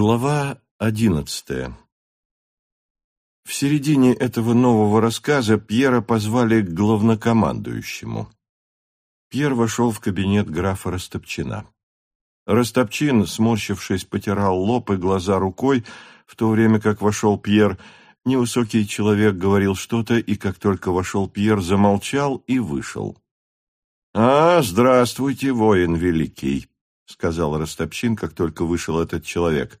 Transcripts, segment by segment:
Глава одиннадцатая В середине этого нового рассказа Пьера позвали к главнокомандующему. Пьер вошел в кабинет графа Растопчина. Растопчин, сморщившись, потирал лоб и глаза рукой, в то время как вошел Пьер. Невысокий человек говорил что-то, и как только вошел Пьер, замолчал и вышел. «А, здравствуйте, воин великий!» — сказал Ростопчин, как только вышел этот человек.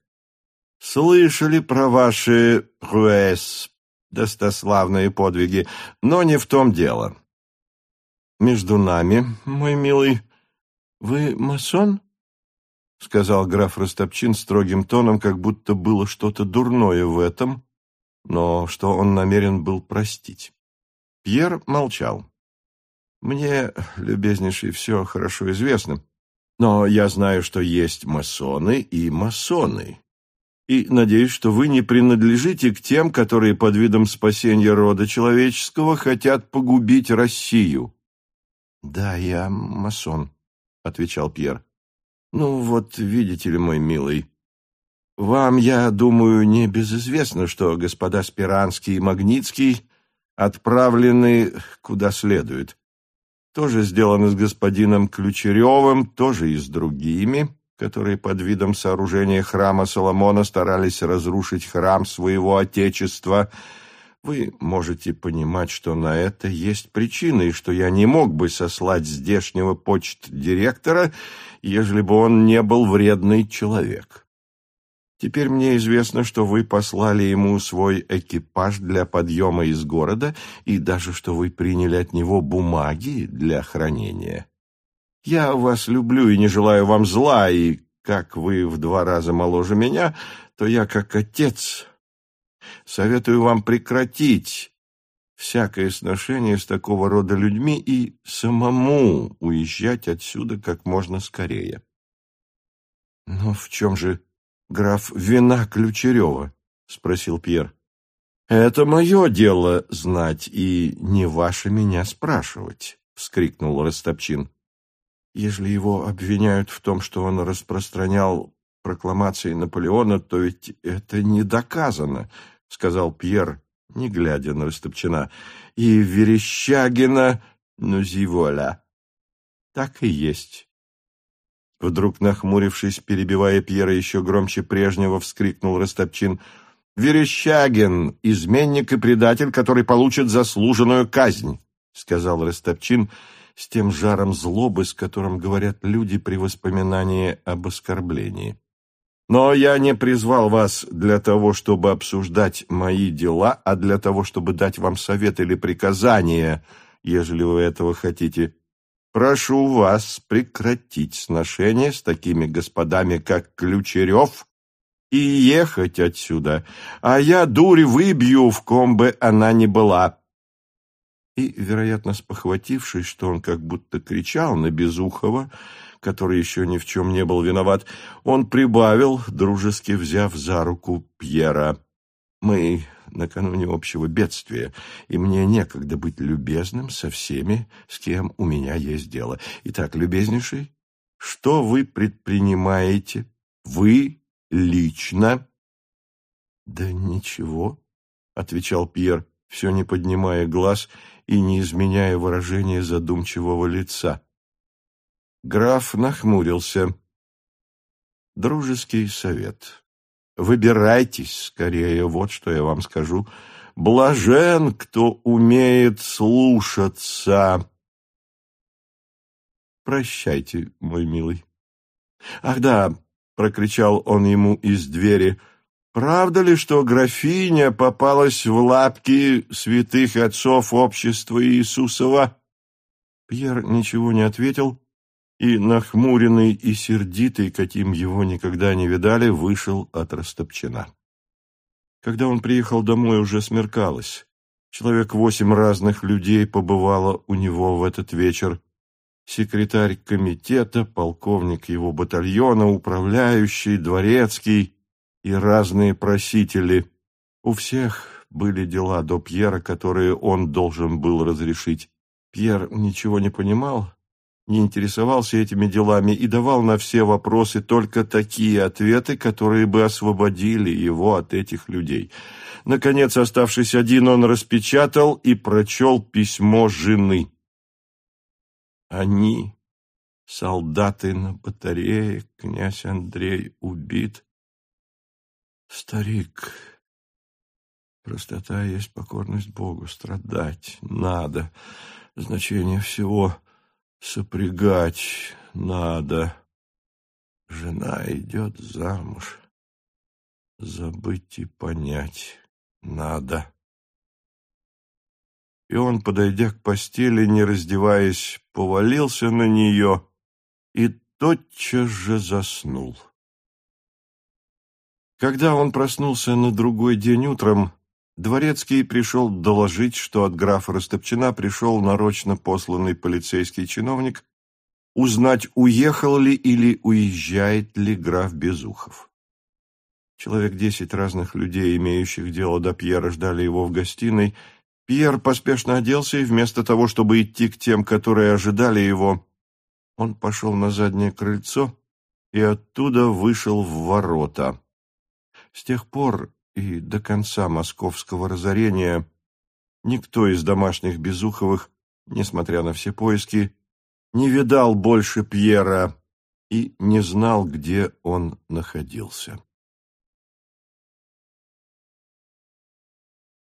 «Слышали про ваши руэс, достославные подвиги, но не в том дело». «Между нами, мой милый, вы масон?» — сказал граф Ростопчин строгим тоном, как будто было что-то дурное в этом, но что он намерен был простить. Пьер молчал. «Мне, любезнейший, все хорошо известно», но я знаю, что есть масоны и масоны. И надеюсь, что вы не принадлежите к тем, которые под видом спасения рода человеческого хотят погубить Россию. — Да, я масон, — отвечал Пьер. — Ну вот, видите ли, мой милый, вам, я думаю, не безизвестно, что господа Спиранский и Магнитский отправлены куда следует тоже сделано с господином Ключеревым, тоже и с другими, которые под видом сооружения храма Соломона старались разрушить храм своего отечества. Вы можете понимать, что на это есть причины, и что я не мог бы сослать здешнего почт-директора, ежели бы он не был вредный человек. Теперь мне известно, что вы послали ему свой экипаж для подъема из города и даже что вы приняли от него бумаги для хранения. Я вас люблю и не желаю вам зла, и как вы в два раза моложе меня, то я, как отец, советую вам прекратить всякое сношение с такого рода людьми и самому уезжать отсюда как можно скорее. Но в чем же граф вина Ключерева? — спросил Пьер. — Это мое дело знать, и не ваше меня спрашивать, — вскрикнул Растопчин. — Ежели его обвиняют в том, что он распространял прокламации Наполеона, то ведь это не доказано, — сказал Пьер, не глядя на Растопчина. — И Верещагина, ну, зиволя. — Так и есть. Вдруг, нахмурившись, перебивая Пьера еще громче прежнего, вскрикнул Растопчин. «Верещагин, изменник и предатель, который получит заслуженную казнь», — сказал Растопчин с тем жаром злобы, с которым говорят люди при воспоминании об оскорблении. «Но я не призвал вас для того, чтобы обсуждать мои дела, а для того, чтобы дать вам совет или приказание, ежели вы этого хотите». Прошу вас прекратить сношение с такими господами, как Ключерев, и ехать отсюда, а я дурь выбью, в ком бы она ни была». И, вероятно, спохватившись, что он как будто кричал на Безухова, который еще ни в чем не был виноват, он прибавил, дружески взяв за руку Пьера. «Мы накануне общего бедствия, и мне некогда быть любезным со всеми, с кем у меня есть дело. Итак, любезнейший, что вы предпринимаете? Вы лично?» «Да ничего», — отвечал Пьер, все не поднимая глаз и не изменяя выражения задумчивого лица. Граф нахмурился. «Дружеский совет. Выбирайтесь скорее, вот что я вам скажу. Блажен, кто умеет слушаться. Прощайте, мой милый. Ах да, прокричал он ему из двери. Правда ли, что графиня попалась в лапки святых отцов общества Иисусова? Пьер ничего не ответил и, нахмуренный и сердитый, каким его никогда не видали, вышел от Растопчина. Когда он приехал домой, уже смеркалось. Человек восемь разных людей побывало у него в этот вечер. Секретарь комитета, полковник его батальона, управляющий, дворецкий и разные просители. У всех были дела до Пьера, которые он должен был разрешить. Пьер ничего не понимал, не интересовался этими делами и давал на все вопросы только такие ответы, которые бы освободили его от этих людей. Наконец, оставшись один, он распечатал и прочел письмо жены. Они, солдаты на батарее, князь Андрей убит. Старик, простота есть покорность Богу, страдать надо, значение всего — сопрягать надо. Жена идет замуж. Забыть и понять надо. И он, подойдя к постели, не раздеваясь, повалился на нее и тотчас же заснул. Когда он проснулся на другой день утром, Дворецкий пришел доложить, что от графа Растопчина пришел нарочно посланный полицейский чиновник узнать, уехал ли или уезжает ли граф Безухов. Человек десять разных людей, имеющих дело до Пьера, ждали его в гостиной. Пьер поспешно оделся, и вместо того, чтобы идти к тем, которые ожидали его, он пошел на заднее крыльцо и оттуда вышел в ворота. С тех пор и до конца московского разорения никто из домашних Безуховых, несмотря на все поиски, не видал больше Пьера и не знал, где он находился.